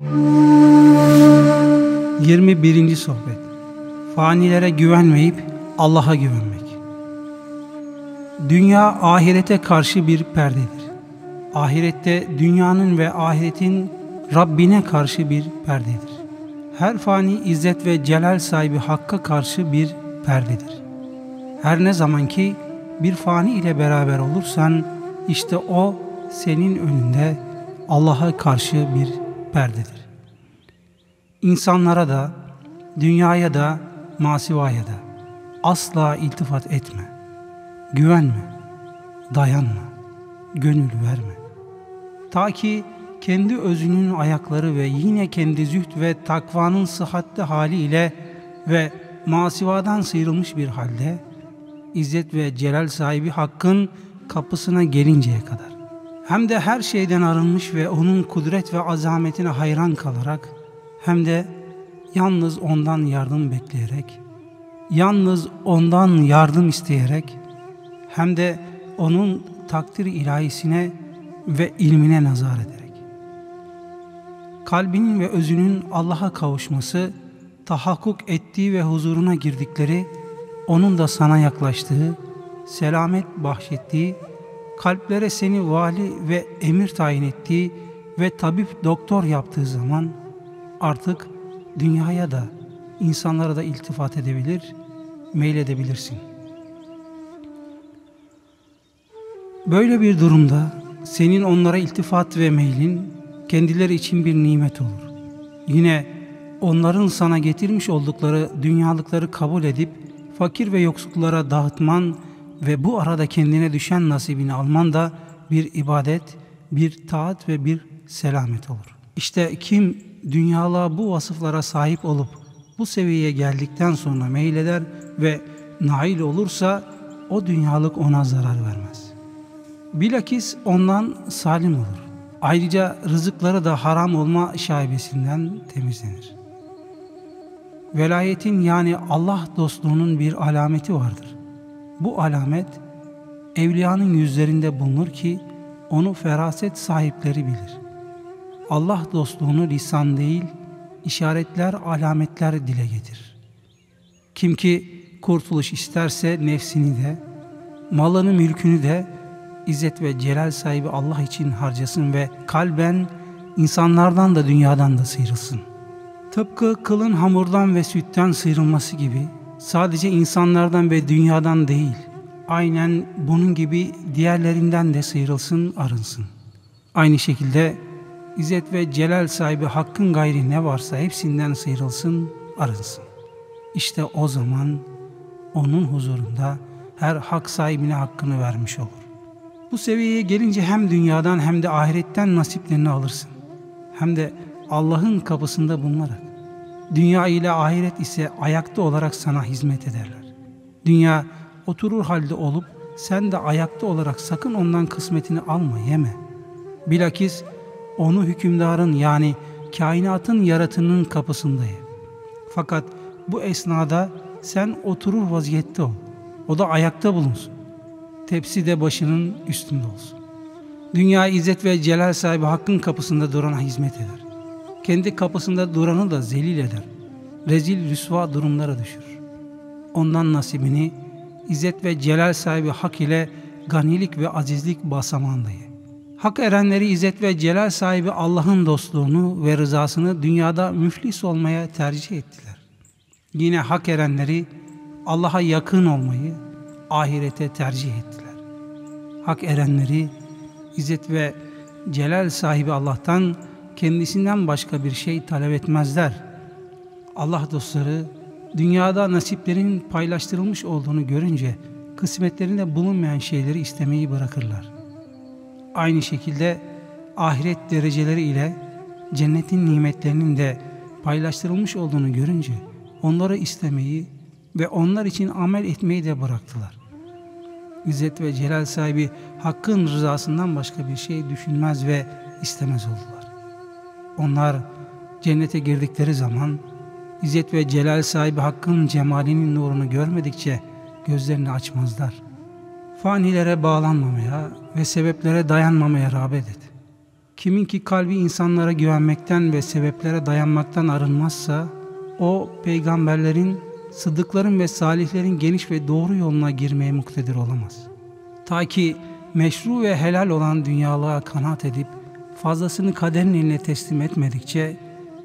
21. Sohbet Fanilere güvenmeyip Allah'a güvenmek Dünya ahirete karşı bir perdedir. Ahirette dünyanın ve ahiretin Rabbine karşı bir perdedir. Her fani izzet ve celal sahibi Hakk'a karşı bir perdedir. Her ne zaman ki bir fani ile beraber olursan işte o senin önünde Allah'a karşı bir perdedir. İnsanlara da, dünyaya da, masivaya da asla iltifat etme. Güvenme, dayanma, gönül verme. Ta ki kendi özünün ayakları ve yine kendi zühd ve takvanın sıhhatli haliyle ve masivadan sıyrılmış bir halde İzzet ve celal sahibi Hakk'ın kapısına gelinceye kadar hem de her şeyden arınmış ve onun kudret ve azametine hayran kalarak hem de yalnız ondan yardım bekleyerek yalnız ondan yardım isteyerek hem de onun takdir ilahisine ve ilmine nazar ederek. Kalbinin ve özünün Allah'a kavuşması, tahakkuk ettiği ve huzuruna girdikleri, onun da sana yaklaştığı, selamet bahşettiği, kalplere seni vali ve emir tayin ettiği ve tabip doktor yaptığı zaman artık dünyaya da insanlara da iltifat edebilir, meyledebilirsin. Böyle bir durumda senin onlara iltifat ve meylin kendileri için bir nimet olur. Yine onların sana getirmiş oldukları dünyalıkları kabul edip fakir ve yoksullara dağıtman ve bu arada kendine düşen nasibini alman da bir ibadet, bir taat ve bir selamet olur. İşte kim dünyalığa bu vasıflara sahip olup bu seviyeye geldikten sonra meyleder ve nail olursa o dünyalık ona zarar vermez. Bilakis ondan salim olur. Ayrıca rızıkları da haram olma şaibesinden temizlenir. Velayetin yani Allah dostluğunun bir alameti vardır. Bu alamet evliyanın yüzlerinde bulunur ki onu feraset sahipleri bilir. Allah dostluğunu lisan değil, işaretler, alametler dile getirir. Kim ki kurtuluş isterse nefsini de, malını, mülkünü de İzzet ve celal sahibi Allah için harcasın ve kalben insanlardan da dünyadan da sıyrılsın. Tıpkı kılın hamurdan ve sütten sıyrılması gibi sadece insanlardan ve dünyadan değil, aynen bunun gibi diğerlerinden de sıyrılsın, arınsın. Aynı şekilde İzzet ve celal sahibi hakkın gayri ne varsa hepsinden sıyrılsın, arınsın. İşte o zaman onun huzurunda her hak sahibine hakkını vermiş olur. Bu seviyeye gelince hem dünyadan hem de ahiretten nasiplerini alırsın. Hem de Allah'ın kapısında bulunarak. Dünya ile ahiret ise ayakta olarak sana hizmet ederler. Dünya oturur halde olup sen de ayakta olarak sakın ondan kısmetini alma, yeme. Bilakis onu hükümdarın yani kainatın yaratının kapısındayım. Fakat bu esnada sen oturur vaziyette ol. O da ayakta bulunsun. Tepsi de başının üstünde olsun. Dünya izzet ve celal sahibi hakkın kapısında durana hizmet eder. Kendi kapısında duranı da zelil eder. Rezil rüsva durumlara düşür. Ondan nasibini izzet ve celal sahibi hak ile ganilik ve azizlik basamağındayım. Hak erenleri izzet ve celal sahibi Allah'ın dostluğunu ve rızasını dünyada müflis olmaya tercih ettiler. Yine hak erenleri Allah'a yakın olmayı ahirete tercih ettiler. Hak erenleri izzet ve celal sahibi Allah'tan kendisinden başka bir şey talep etmezler. Allah dostları dünyada nasiplerin paylaştırılmış olduğunu görünce kısmetlerinde bulunmayan şeyleri istemeyi bırakırlar. Aynı şekilde ahiret dereceleri ile cennetin nimetlerinin de paylaştırılmış olduğunu görünce onları istemeyi ve onlar için amel etmeyi de bıraktılar. İzzet ve celal sahibi hakkın rızasından başka bir şey düşünmez ve istemez oldular. Onlar cennete girdikleri zaman İzzet ve celal sahibi hakkın cemalinin nurunu görmedikçe gözlerini açmazlar.'' fanilere bağlanmamaya ve sebeplere dayanmamaya rağbet et. Kimin ki kalbi insanlara güvenmekten ve sebeplere dayanmaktan arınmazsa, o peygamberlerin, sıddıkların ve salihlerin geniş ve doğru yoluna girmeye muktedir olamaz. Ta ki meşru ve helal olan dünyalığa kanaat edip, fazlasını kaderin eline teslim etmedikçe,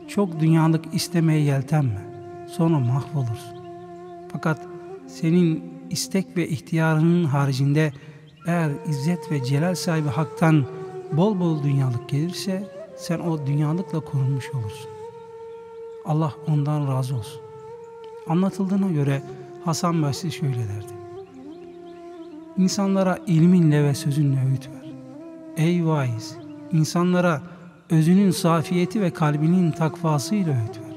çok dünyalık istemeye yeltenme. Sonra mahvolursun. Fakat senin istek ve ihtiyarının haricinde eğer izzet ve celal sahibi haktan bol bol dünyalık gelirse sen o dünyalıkla korunmuş olursun. Allah ondan razı olsun. Anlatıldığına göre Hasan Basri şöyle derdi. İnsanlara ilminle ve sözünle öğüt ver. Ey vaiz! İnsanlara özünün safiyeti ve kalbinin takvasıyla öğüt ver.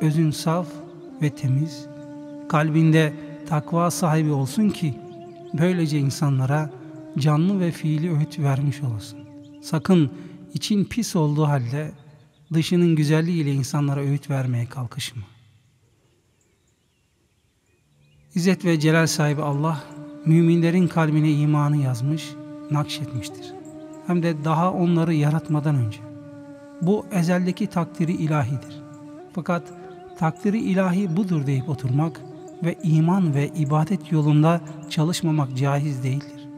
Özün saf ve temiz, kalbinde takva sahibi olsun ki böylece insanlara canlı ve fiili öğüt vermiş olasın. Sakın için pis olduğu halde dışının güzelliğiyle insanlara öğüt vermeye kalkışma. İzzet ve celal sahibi Allah, müminlerin kalbine imanı yazmış, nakşetmiştir. Hem de daha onları yaratmadan önce. Bu ezeldeki takdiri ilahidir. Fakat takdiri ilahi budur deyip oturmak ve iman ve ibadet yolunda çalışmamak caiz değildir.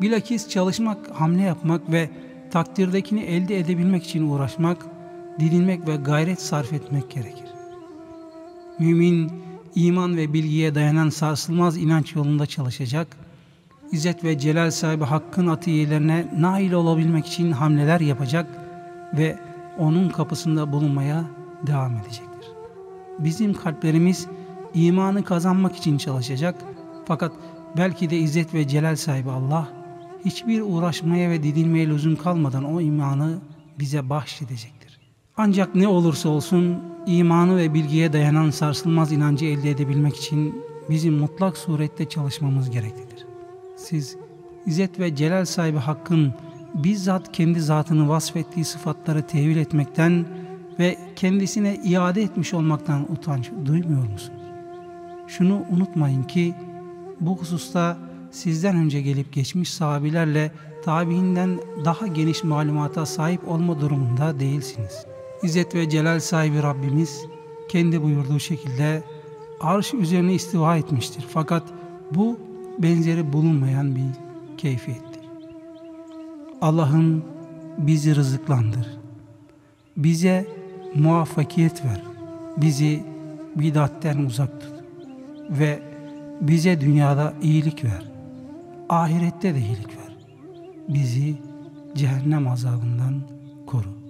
Bilakis çalışmak, hamle yapmak ve takdirdekini elde edebilmek için uğraşmak, dilinmek ve gayret sarf etmek gerekir. Mümin, iman ve bilgiye dayanan sarsılmaz inanç yolunda çalışacak, İzzet ve Celal sahibi Hakk'ın atiyelerine nail olabilmek için hamleler yapacak ve onun kapısında bulunmaya devam edecektir. Bizim kalplerimiz imanı kazanmak için çalışacak fakat belki de İzzet ve Celal sahibi Allah hiçbir uğraşmaya ve didilmeye lüzum kalmadan o imanı bize bahşedecektir. Ancak ne olursa olsun imanı ve bilgiye dayanan sarsılmaz inancı elde edebilmek için bizim mutlak surette çalışmamız gereklidir. Siz İzzet ve Celal sahibi Hakk'ın bizzat kendi zatını vasfettiği sıfatları tevil etmekten ve kendisine iade etmiş olmaktan utanç duymuyor musunuz? Şunu unutmayın ki bu hususta sizden önce gelip geçmiş sahabilerle tabiinden daha geniş malumata sahip olma durumunda değilsiniz. İzzet ve Celal sahibi Rabbimiz kendi buyurduğu şekilde arş üzerine istiva etmiştir. Fakat bu benzeri bulunmayan bir keyfiyettir. Allah'ım bizi rızıklandır. Bize muvaffakiyet ver. Bizi bidatten uzak tut. Ve bize dünyada iyilik ver. Ahirette de iyilik ver. Bizi cehennem azabından koru.